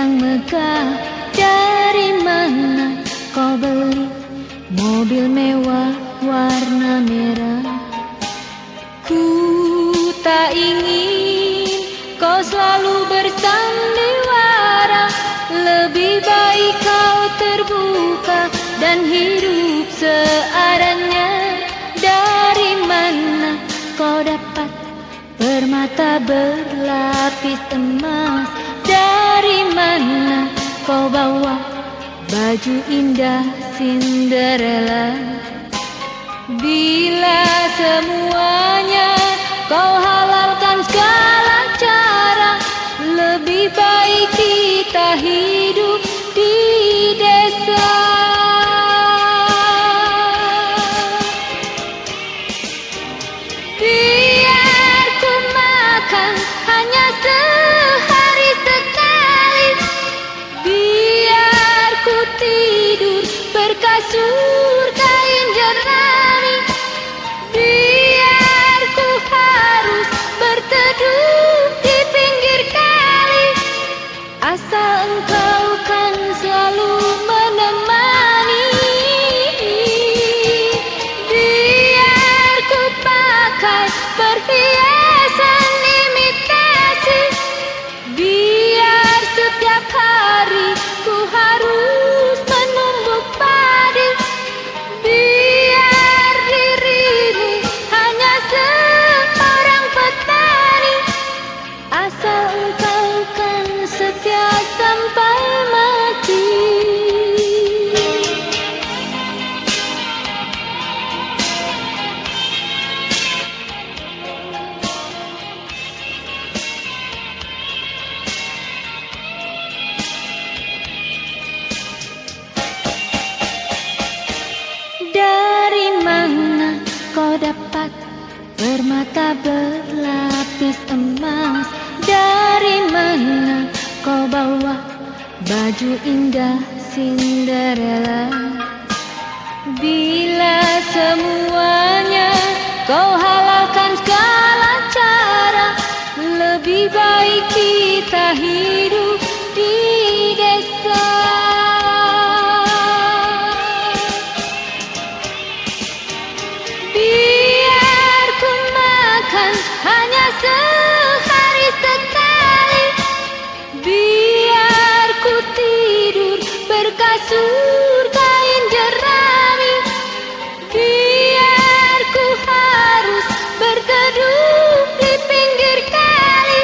megah. Dari mana kau beli mobil mewah warna merah? Ku tak ingin kau selalu bersandiwara Lebih baik kau terbuka dan hidup seadanya. Dari mana kau dapat permata berlapis emas kau bawa baju indah Cinderella? Bila semuanya kau halalkan do bermata berlapis emas. Dari mana kau bawa baju indah Cinderella? Bila semuanya kau halalkan segala cara Lebih baik kita hidup hanya sehari sekali. Biar ku tidur berkasur kain jerami. Biar ku harus berteduh di pinggir kali.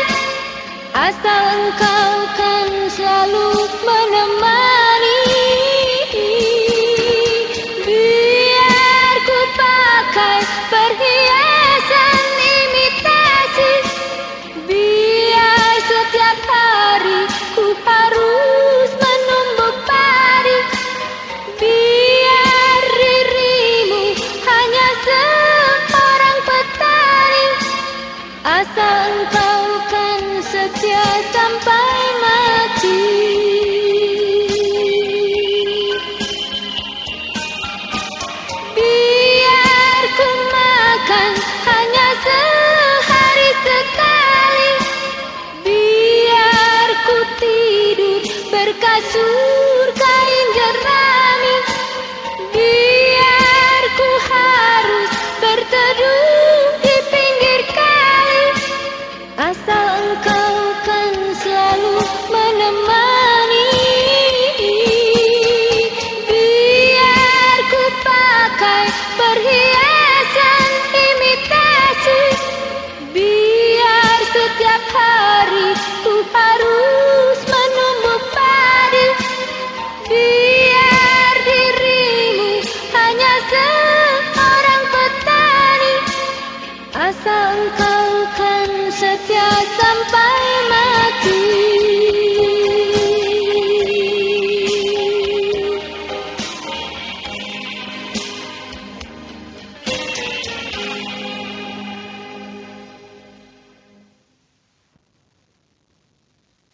Asal engkau kan selalu menemani. Biar ku pakai perhiasan engkau kan setia sampai mati